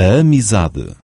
a amizade.